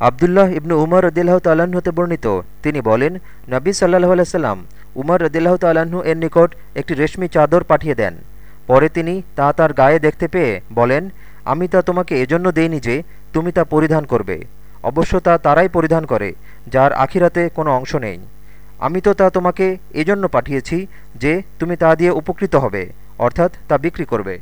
আবদুল্লাহ ইবনু উমর রদিল্লাহ তাল্লাহ্ন হতে বর্ণিত। তিনি বলেন, নবী সাল্লাহ আলাইসাল্লাম উমর রদিল্লাহ তাল্লাহ্ন এর নিকট একটি রেশমি চাদর পাঠিয়ে দেন। পরে তিনি তা তার গায়ে দেখতে পেয়ে বলেন, আমি তা তোমাকে এজন্য দেইনি যে তুমি তা পরিধান করবে। অবশ্য তা তারাই পরিধান করে, যার আখিরাতে কোনো অংশ নেই। আমি তো তা তোমাকে এজন্য পাঠিয়েছি যে তুমি তা দিয়ে উপকৃত হবে, অর্থাৎ তা বিক্রি করবে।